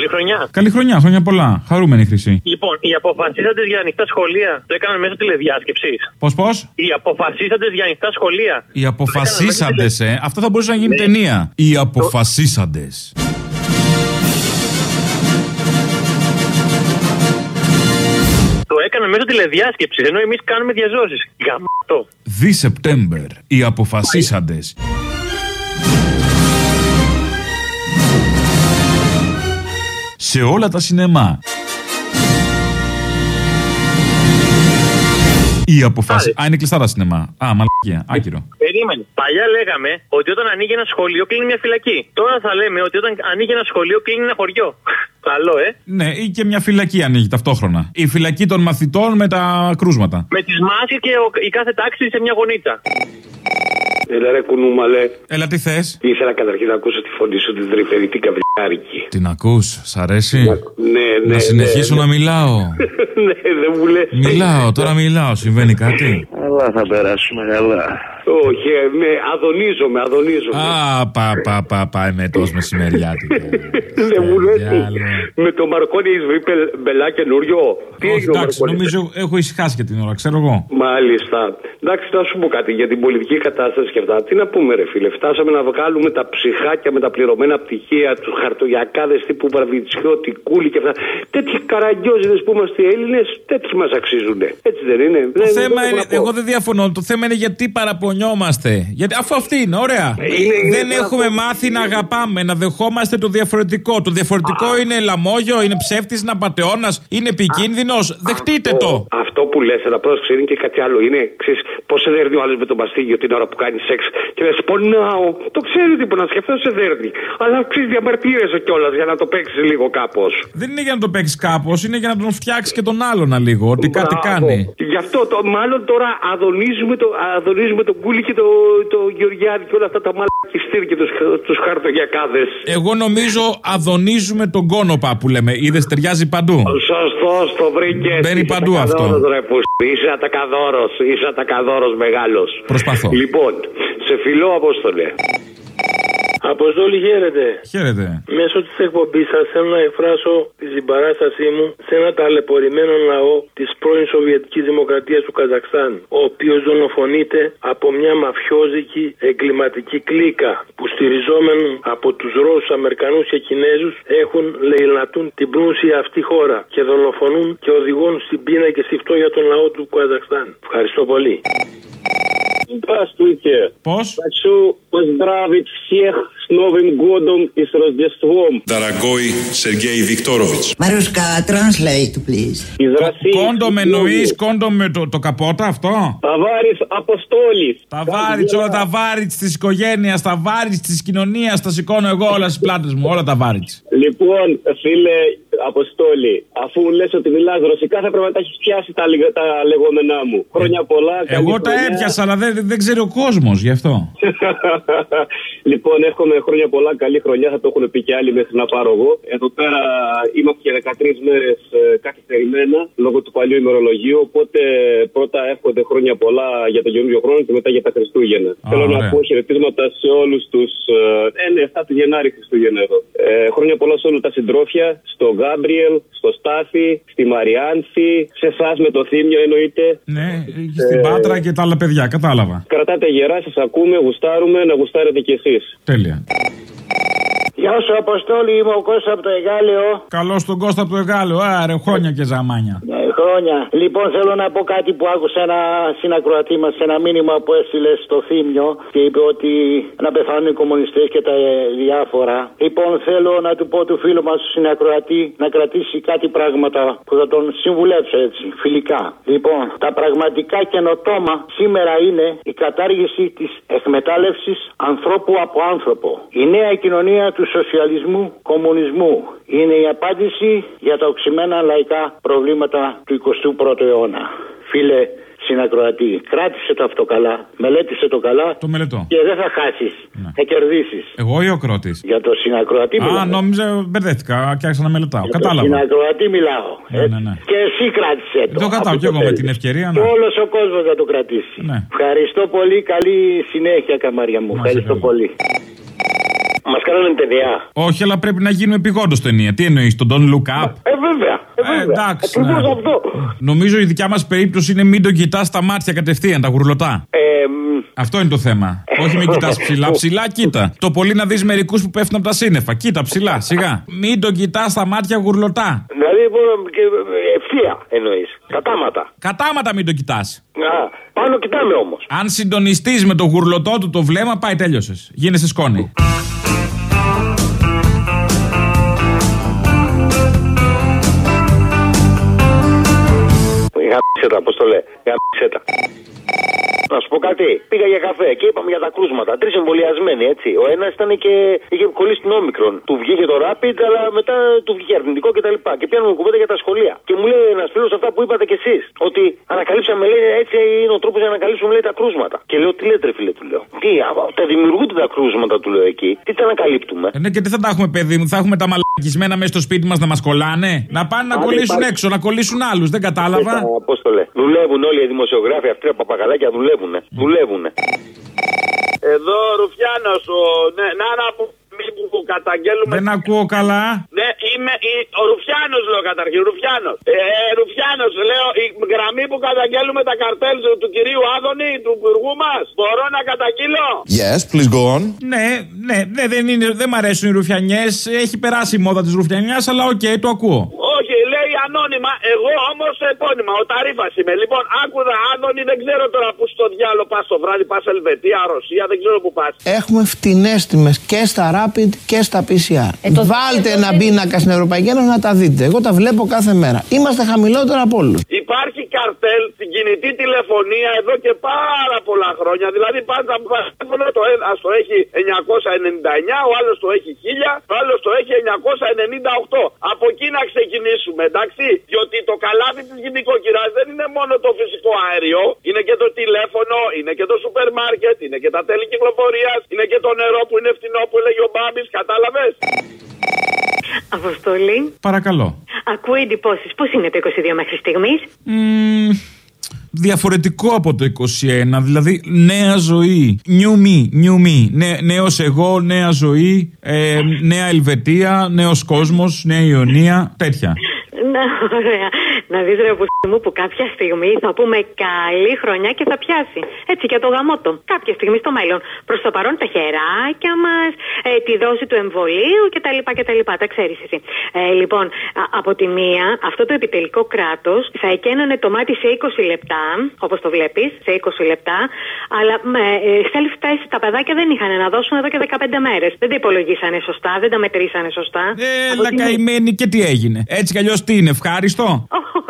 Καλή χρονιά. Καλή χρονιά, χρόνια πολλά. Χαρούμενη χρυσή. Λοιπόν, οι αποφασίσαντε για ανοιχτά σχολεία το έκαναν μέσω τηλεδιάσκεψης. Πώς, πώς; Οι αποφασίσαντε για ανοιχτά σχολεία. Οι αποφασίσαντες, ε. Αυτό θα μπορούσε να γίνει Ναι. ταινία. Οι αποφασίσαντες. Το έκαναν μέσω τηλεδιάσκεψης, ενώ εμείς κάνουμε διαζώσεις. Γαμάτο. Δι Σεπτέμβερ. Οι αποφασίσαντες. Σε όλα τα σινεμά. Οι αποφάσει. Α, είναι κλειστά τα σινεμά. Α, μαλακία. Άκυρο. Περίμενε. Παλιά λέγαμε ότι όταν ανοίγει ένα σχολείο κλείνει μια φυλακή. Τώρα θα λέμε ότι όταν ανοίγει ένα σχολείο κλείνει ένα χωριό. Καλό, ε. Ναι, ή και μια φυλακή ανοίγει ταυτόχρονα. Η φυλακή των μαθητών με τα κρούσματα. Με τις μάσκες και ο- η κάθε τάξη σε μια γωνίτσα. Έλα ρε κουνούμαλε. Έλα, τι θες; Ήθελα καταρχήν να ακούσω τη φωνή σου την τρυφερητή καβλιάρικη. Την ακούς, σ' αρέσει; Ναι, ναι. Να συνεχίσω ναι, να μιλάω. ναι, δεν μου λες. Μιλάω, τώρα μιλάω. Συμβαίνει κάτι; Αλλά θα περάσουμε καλά. Όχι, ε, ναι, αδονίζομαι, αδονίζομαι. Α, πα, πα, πα, πα, εμετός μεσημεριάτικο. Δεν μου λες τι. Διάλο. Με το Μαρκόνι έχεις βρει πελ- μπελά καινούριο. Τι Όχι, έγινε ο εντάξει, Μαρκόνι; νομίζω έχω ησυχάσει για την ώρα, ξέρω εγώ. Μάλιστα. Εντάξει, να σου πω κάτι για την πολιτική κατάσταση και αυτά. Τι να πούμε, ρε φίλε. Φτάσαμε να βγάλουμε τα ψυχάκια με τα πληρωμένα πτυχία, τους χαρτογιακάδες τύπου Βραβιτσιώτη, Κούλη και αυτά. Τέτοιοι καραγκιόζιδες που είμαστε οι Έλληνες, τέτοιοι μας αξίζουν. Έτσι δεν είναι. Το θέμα είναι, εγώ δεν διαφωνώ, το θέμα είναι γιατί παραπονιόμαστε. Γιατί, αφού αυτή είναι, ωραία. Είναι- είναι δεν παραπο- έχουμε μάθει να αγαπάμε, να δεχόμαστε το διαφορετικό. Το διαφορετικό είναι λαμόγιο, είναι ψεύτης, είναι απαταιώνας, είναι επικίνδυνος. Δεχτείτε το. Αυτό που λες, αλλά πρόσεξε, είναι και κάτι άλλο. Είναι, ξέρεις, πώς σε δέρνει ο άλλος με τον μαστίγιο την ώρα που κάνει σεξ και λες, πονάω. Το ξέρει τι που να σκεφτώ, σε δέρνει. Αλλά ξέρεις, διαμαρτύρεσαι κιόλας για να το παίξεις λίγο κάπως. Δεν είναι για να το παίξεις κάπως, είναι για να τον φτιάξεις και τον άλλον λίγο. Ότι κάτι Μπράβο. κάνει. Γι' αυτό το, μάλλον τώρα αδονίζουμε, το, αδονίζουμε τον Κούλι και το, το Γεωργιάδη και όλα αυτά τα μαλακιστήρ και τους, τους χαρτογιακάδες. Εγώ νομίζω αδονίζουμε τον κόνοπα που λέμε. Είδες ταιριάζει παντού. Σωστό, το βρήκες. Μπαίνει παντού αυτό. Είσαι ατακαδόρος, είσαι ατακαδόρος μεγάλος. Προσπαθώ. Λοιπόν, σε φιλό Απόστολε. Αποστόλη, χαίρετε. Χαίρετε. Μέσω της εκπομπής σας θέλω να εκφράσω τη συμπαράστασή μου σε ένα ταλαιπωρημένο λαό της πρώην Σοβιετικής Δημοκρατίας του Καζακστάν, ο οποίος δολοφονείται από μια μαφιόζικη εγκληματική κλίκα που στηριζόμενοι από τους Ρώσους, Αμερικανούς και Κινέζους έχουν λαιλατούν την πλούσια αυτή χώρα και δολοφονούν και οδηγούν στην πείνα και στη φτώχεια τον λαό του Καζακστάν. Ευχαριστώ πολύ. Здравствуйте. Πώ? Хочу поздравить всех с Новым годом и с Рождеством. Дорогой Сергей Викторович, Marushka, translate, please. Из России. Κόντομ εννοεί, κόντομ με το, το καπότα αυτό. Товарищ Апостолис. Τα βάριτ, όλα τα βάριτ τη οικογένεια, τα βάριτ τη κοινωνία, τα σηκώνω εγώ όλα στι πλάτε μου, όλα τα βάριτ. Λοιπόν, φίλε Αποστόλη, αφού λες ότι μιλάς ρωσικά, θα πρέπει να τα έχεις πιάσει τα, λιγ- τα λεγόμενά μου. Χρόνια πολλά. καλή Εγώ τα χρονιά. έπιασα, αλλά δεν, δεν ξέρει ο κόσμος γι' αυτό. λοιπόν, εύχομαι χρόνια πολλά, καλή χρονιά. Θα το έχουν πει και άλλοι μέχρι να πάρω εγώ. Εδώ πέρα είμαστε και 13 μέρες καθυστερημένα λόγω του παλιού ημερολογίου. Οπότε πρώτα εύχονται χρόνια πολλά για τον καινούριο χρόνο και μετά για τα Χριστούγεννα. Θέλω να ωραία. πω χαιρετίσματα σε όλους τους. Ε, ναι, 7 του Γενάρη Χριστούγεννα εδώ. Ε, χρόνια πολλά σε όλα τα συντρόφια, στο Γκάμπριελ, στο Στάθη, στη Μαριάνθη, σε εσάς με το θύμιο εννοείται. Ναι, στην Πάτρα και τα άλλα παιδιά, κατάλαβα. Κρατάτε γερά, σας ακούμε, γουστάρουμε, να γουστάρετε κι εσείς. Τέλεια. Γεια σου, Αποστόλη, είμαι ο Κώστας από το Εγάλεο. Καλό στον Κώστα από το Εγάλεο. Άρε, χρόνια και ζαμάνια. Ναι, χρόνια. Λοιπόν, θέλω να πω κάτι που άκουσα ένα συνακροατή μας σε ένα μήνυμα που έστειλε στο Θήμιο και είπε ότι να πεθάνουν οι κομμουνιστές και τα ε, διάφορα. Λοιπόν, θέλω να του πω του φίλου μας του συνακροατή να κρατήσει κάτι πράγματα που θα τον συμβουλέψω έτσι, φιλικά. Λοιπόν, τα πραγματικά καινοτόμα σήμερα είναι η κατάργηση της εκμετάλλευσης ανθρώπου από άνθρωπο. Η νέα κοινωνία του σοσιαλισμού κομμουνισμού είναι η απάντηση για τα οξυμένα λαϊκά προβλήματα του 21ου αιώνα. Φίλε συνακροατή, κράτησε το αυτό καλά, μελέτησε το καλά Το μελετώ. και δεν θα χάσεις, θα κερδίσεις. Εγώ ή ο Κρότης; Για το συνακροατή Α, μιλάω. νόμιζα, μπερδεύτηκα και άρχισα να μελετάω. Για το Κατάλαβα. συνακροατή μιλάω. Ναι, ναι, ναι. Και εσύ κράτησε το. Το κρατάω αφού κι εγώ με θέλεις. την ευκαιρία, Και ναι. όλος ο κόσμος θα το κρατήσει. Ναι. Ευχαριστώ πολύ. Καλή συνέχεια, καμάρια μου. Να είσαι Ευχαριστώ καλά. πολύ. Μας κάνανε ταινία. Όχι, αλλά πρέπει να γίνουμε επιγόντως ταινία. Τι εννοείς, τον Don't Look Up; Ε, βέβαια. Ε, βέβαια. εντάξει, Ακριβώς ναι. αυτό. Νομίζω η δικιά μας περίπτωση είναι μην τον κοιτάς στα μάτια κατευθείαν, τα γουρλωτά. Ε, μ, Αυτό είναι το θέμα. Όχι μην κοιτάς ψηλά. Ψηλά κοίτα. Το πολύ να δεις μερικούς που πέφτουν από τα σύννεφα. Κοίτα ψηλά, σιγά. Μην τον κοιτάς στα μάτια γουρλωτά. δηλαδή ε, και, ε, ευθεία εννοείς. Κατάματα. Κατάματα μην τον κοιτάς. Α, πάνω κοιτάμε όμως. Αν συντονιστείς με το γουρλωτό του το βλέμμα, πάει τέλειωσες. Γίνεσαι σκόνη. Γάμισε τα, πώ το λέει. Γάμισε τα. Να σου πω κάτι. Πήγα για καφέ και είπαμε για τα κρούσματα. Τρεις εμβολιασμένοι, έτσι. Ο ένας ήταν και είχε κολλήσει την όμικρον. Του βγήκε το rapid, αλλά μετά του βγήκε αρνητικό κτλ. Και, και πιάνουμε κουβέντα για τα σχολεία. Και μου λέει ένας φίλος αυτά που είπατε κι εσείς. Ότι ανακαλύψαμε, λέει, έτσι είναι ο τρόπος για να ανακαλύψουμε, λέει, τα κρούσματα. Και λέω, τι λέτε, ρε φίλε, του λέω. Τι, α, τα δημιουργούνται τα κρούσματα, του λέω εκεί. Τι τα ανακαλύπτουμε. Ε, Ναι, και τι θα τα έχουμε, παιδί μου, θα έχουμε τα μαλακισμένα μέσα στο σπίτι μας να μας κολλάνε; Να πάνε να Αν κολλήσουν υπάρχει- έξω, να κολλήσουν άλλους. Δεν κατάλαβα. Πώς το λέει. Δουλεύουν όλοι οι δημοσιογράφοι αυτοί τα παπαγαλάκια, δουλεύουν. Δουλεύουν. Εδώ ο Ρουφιάνος, ο... ναι, να να που, μη που καταγγέλουμε. Δεν ακούω καλά. Ναι, είμαι η- ο Ρουφιάνος, λέω καταρχήν. Ρουφιάνος. Ε, Ρουφιάνος, λέω, η γραμμή που καταγγέλουμε τα καρτέλ του, του κυρίου Άδωνη, του υπουργού μας. Μπορώ να καταγγείλω; Yes, please go on. Ναι, ναι, ναι δεν, είναι, δεν μ' αρέσουν οι ρουφιανιές. Έχει περάσει η μόδα της ρουφιανιάς, αλλά οκ, το ακούω. Όχι, λέει ανώνυμα. Εγώ όμως επώνυμα, ο Ταρήφα είμαι. Λοιπόν, άκου δω Άδωνη, δεν ξέρω τώρα που στο διάλογο πας το βράδυ, πας Ελβετία, Ρωσία, δεν ξέρω που πας. Έχουμε φτηνές τιμές και στα Rapid και στα PCR. Βάλτε ένα πίνακα στην Ευρωπαϊκή Ένωση να τα δείτε. Εγώ τα βλέπω κάθε μέρα. Είμαστε χαμηλότερα από όλους. Υπάρχει καρτέλ στην κινητή τηλεφωνία εδώ και πάρα πολλά χρόνια. Δηλαδή πάντα που πας τηλέφωνο, το ένα το έχει 999, ο άλλος το έχει 1000, ο άλλος το έχει 998. Από εκεί να ξεκινήσουμε, εντάξει; Διότι το καλάθι της γυναικοκυράς δεν είναι μόνο το φυσικό αέριο, είναι και το τηλέφωνο, είναι και το σούπερ μάρκετ, είναι και τα τέλη κυκλοφορίας, είναι και το νερό που είναι φτηνό που έλεγε ο Μπάμπης, κατάλαβες; Αποστολή, Παρακαλώ. Ακούω εντυπώσεις. Πώς είναι το 22 μέχρι στιγμής; Μμμ, διαφορετικό από το 21, δηλαδή νέα ζωή. New me, new me. Νέ, νέος εγώ, νέα ζωή, ε, νέα Ελβετία, νέος κόσμος, νέα Ιωνία, τέτοια. Να, ωραία. Να δεις ρε Αποστολή μου που κάποια στιγμή θα πούμε καλή χρονιά και θα πιάσει. Έτσι για το γαμότο. Κάποια στιγμή στο μέλλον. Προς το παρόν τα χεράκια μας, ε, τη δόση του εμβολίου κτλ. κτλ. Τα ξέρεις εσύ. Ε, λοιπόν, α- από τη μία, αυτό το επιτελικό κράτος θα εκένωνε το μάτι σε 20 λεπτά, όπως το βλέπεις, σε 20 λεπτά, αλλά με, ε, self-test τα παιδάκια δεν είχαν να δώσουν εδώ και 15 μέρες. Δεν τα υπολογίσανε σωστά, δεν τα μετρήσανε σωστά. Από Έλα τη μία- καημένη και τι έγινε. Έτσι κι αλλιώς τι είναι, ευχάριστο;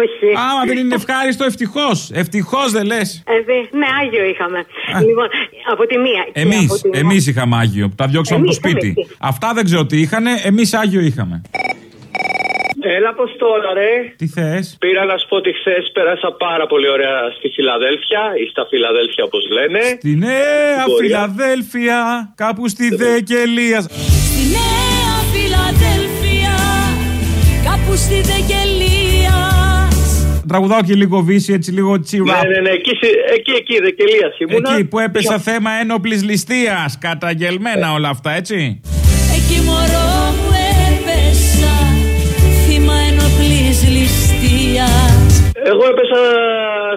Όχι. Άμα δεν είναι ευχάριστο, ευτυχώς. Ευτυχώς δεν λες. Ε, δε- ναι, Άγιο είχαμε. Λοιπόν, από τη μία. και Εμείς, από την εμείς είχαμε Άγιο. που Τα διώξαμε από το Εμείς, σπίτι. εμείς. Αυτά δεν ξέρω τι είχαν, εμείς Άγιο είχαμε. Έλα, Αποστόλα, ρε. Τι θες; Πήρα να σου πω ότι χθες πέρασα πάρα πολύ ωραία στη Φιλαδέλφια ή στα Φιλαδέλφια όπως λένε. Στη Νέα Μπορεί. Φιλαδέλφια, κάπου στη Δεκελία. Στη Νέα Φιλαδέλφια, κάπου στη Δεκελία. Τραγουδάω και λίγο βύση, έτσι λίγο Ναι, τσιράπ. ναι, ναι, εκεί, συ- εκεί, εκεί, Δεκελία ήμουνα. Εκεί που έπεσα θέμα ένοπλης ληστείας. Καταγγελμένα όλα αυτά, έτσι. Εκεί μωρό μου έπεσα, θύμα ενοπλής ληστείας. Εγώ έπεσα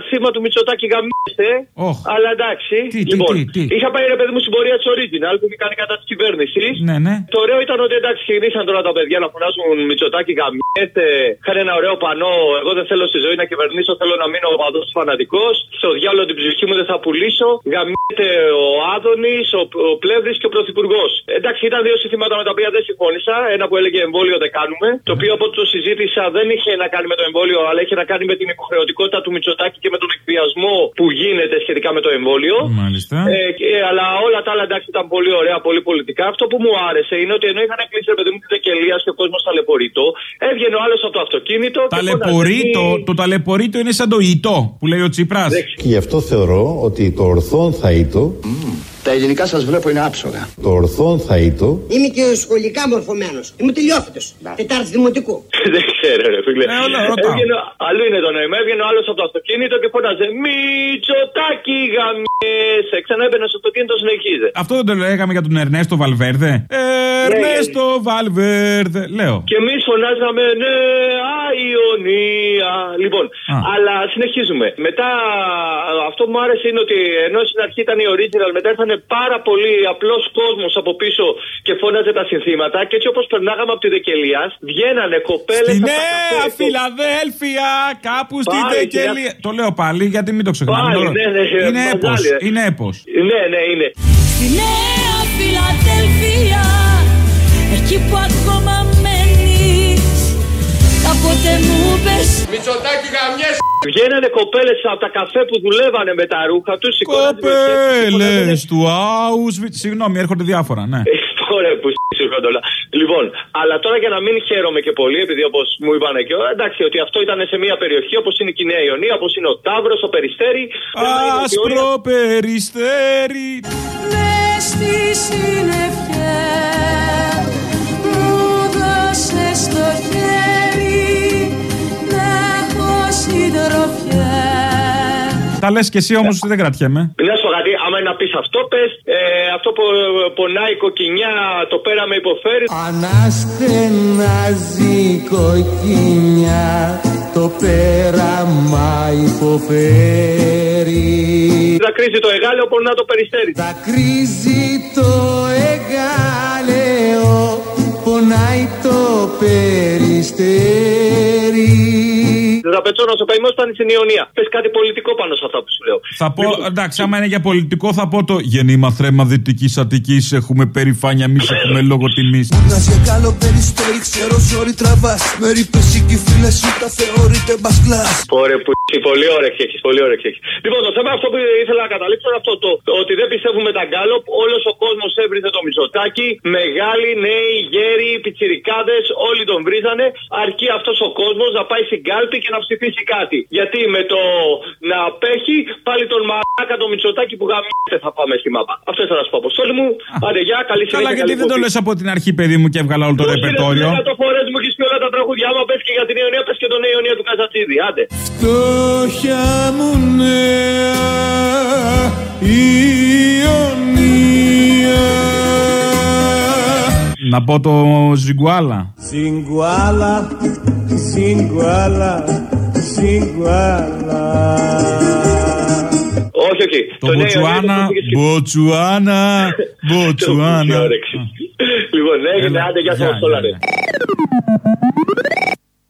θύμα του Μητσοτάκη γαμίστε. Οχ. Αλλά εντάξει. Τι, τι, λοιπόν, τι, τι. είχα πάει ρε παιδί μου στην πορεία της Original που είχε κάνει κατά της κυβέρνησης. Ναι, ναι. Το ωραίο ήταν ότι εντάξει, ξεκινήσαν τώρα τα παιδιά να φωνάζουν Μητσοτάκη γαμιέται. Είχαν ένα ωραίο πανό. Εγώ δεν θέλω στη ζωή να κυβερνήσω, θέλω να μείνω παντό φανατικός. Στο διάλογο την ψυχή μου δεν θα πουλήσω. Γαμιέται ο Άδωνης, ο, ο Πλεύρης και ο Πρωθυπουργός. Εντάξει, ήταν δύο συστήματα με τα οποία δεν συμφώνησα. Ένα που έλεγε εμβόλιο δεν κάνουμε. Το οποίο από ό,τι το συζήτησα δεν είχε να κάνει με το εμβόλιο, αλλά είχε να κάνει με την υποχρεωτικότητα του Μητσοτάκη και με τον εκβιασμό που γίνεται σχετικά με το εμβόλιο. Μάλιστα. Ε, και- αλλά όλα τα άλλα εντάξει ήταν πολύ ωραία, πολύ πολιτικά. Αυτό που μου άρεσε είναι ότι ενώ είχαν κλείσει ρε παιδί μου τη Δεκελία και ο κόσμος ταλαιπωρείτο, έβγαινε ο άλλος από το αυτοκίνητο. και Ταλαιπωρείτο, φώναζε, το ταλαιπωρείτο είναι σαν το ητό που λέει ο Τσίπρας. Και γι' αυτό θεωρώ ότι το ορθόν θα ήτο. Τα ελληνικά σας βλέπω είναι άψογα. Το ορθόν θα ήτο. Είμαι και σχολικά μορφωμένος. Είμαι τελειόφυτος. Τετάρτη δημοτικού. Εντάξει. ξέρω, ρε φίλε. Ε, όλα, ρωτάω. Έβγαινε, αλλού είναι το νόημα. Έβγαινε ο άλλος από το αυτοκίνητο και φώναζε Μητσοτάκι γαμιέσαι. Ξανά έμπαινε στο αυτοκίνητο, συνεχίζε. Αυτό δεν το λέγαμε για τον Ερνέστο Βαλβέρδε. Ερνέστο Βαλβέρδε. Λέω. Και εμείς φωνάζαμε ναι, Αϊονία. Λοιπόν, αλλά συνεχίζουμε. Μετά αυτό που μου άρεσε είναι ότι ενώ στην αρχή ήταν η original, μετά ήρθαν πάρα πολύ απλός κόσμος από πίσω και φώναζε τα συνθήματα. Και έτσι όπως περνάγαμε από τη Δεκελία, βγαίνανε κοπέλες. Στη Νέα Φιλαδέλφια, κάπου στη Πάλι, Δεκελία. Το λέω πάλι γιατί μην το ξεχνάμε. Πάλι, Το λέω. ναι, ναι, Είναι μαζάλι, έπος. ε. Είναι έπος. Ναι, ναι, είναι. Στη Νέα Φιλαδέλφια Εκεί που ακόμα μένεις Κάποτε μου πες Μητσοτάκι γαμιές. Βγαίνανε κοπέλες από τα καφέ που δουλεύανε με τα ρούχα τους. Κοπέλες του Auschwitz. Συγγνώμη, έρχονται διάφορα, ναι. Ωραία που σύρχονται όλα. Λοιπόν, αλλά τώρα για να μην χαίρομαι και πολύ, επειδή όπως μου είπαν και όλα, εντάξει, ότι αυτό ήταν σε μια περιοχή όπως είναι η Νέα Ιωνία, όπως είναι ο Ταύρος, ο Περιστέρη. Άσπρο περιστέρι. Μες στη συννεφιές Τα λες και εσύ όμως δεν κρατιέμαι. Να σου πω κάτι, άμα είναι να πει αυτό, πες αυτό που πονάει η κοκκινιά, το πέραμε υποφέρει. Αναστενάζει η κοκκινιά το πέραμα υποφέρει Θα κρίζει το εγάλεο, πονά το περιστέρι. Θα κρίζει το εγάλεο πονάει το περιστέρι Θα πετσώνω στο παϊμό ήταν στην Ιωνία. Πες κάτι πολιτικό πάνω σε αυτά που σου λέω. Θα πω, εντάξει, άμα είναι για πολιτικό, θα πω το γεννήμα θρέμα δυτικής Αττικής. Έχουμε περηφάνεια, εμείς έχουμε λόγο τιμής. Να σε καλό περιστέρι, ξέρω ζόρι τραβάς Με ρίπες οι φίλες σου τα θεωρείτε μπας κλάς Ωραία, που εσύ, πολύ όρεξη έχεις, πολύ όρεξη έχεις. Λοιπόν, το θέμα αυτό που ήθελα να καταλήξω είναι αυτό το, το ότι δεν πιστεύουμε τα γκάλοπ. Όλος ο κόσμος έβριζε το μισοτάκι. Μεγάλοι, νέοι, γέροι, πιτσιρικάδες, όλοι τον βρίζανε. Αρκεί αυτός ο κόσμος να πάει στην κάλπη και να ψηφίσει κάτι. Γιατί με το να απέχει, πάλι τον μαλάκα το μισοτάκι που γαμιέται θα πάμε στη μάπα. Αυτό ήθελα να σου πω, Αποστόλη μου. Άντε, γεια, καλή συνέχεια. Καλά, γιατί καλή δεν το εκπομπή. λες από την αρχή, παιδί μου, και έβγαλα όλο το ρεπερτόριο. Το φορέ μου έχεις πει όλα τα τραγούδια. Άμα πες και για την Ιωνία, πες και τον Ιωνία του Καζατσίδη. Άντε. Φτώχεια μου νέα Ιωνία Να πω το ζιγκουάλα. Σιγκουάλα, σιγκουάλα, σιγκουάλα Όχι, όχι. Το Μποτσουάνα, Μποτσουάνα, Μποτσουάνα. Λοιπόν, έγινε, Έλα, άντε, γεια γεια, σας, όλα γεια, ρε.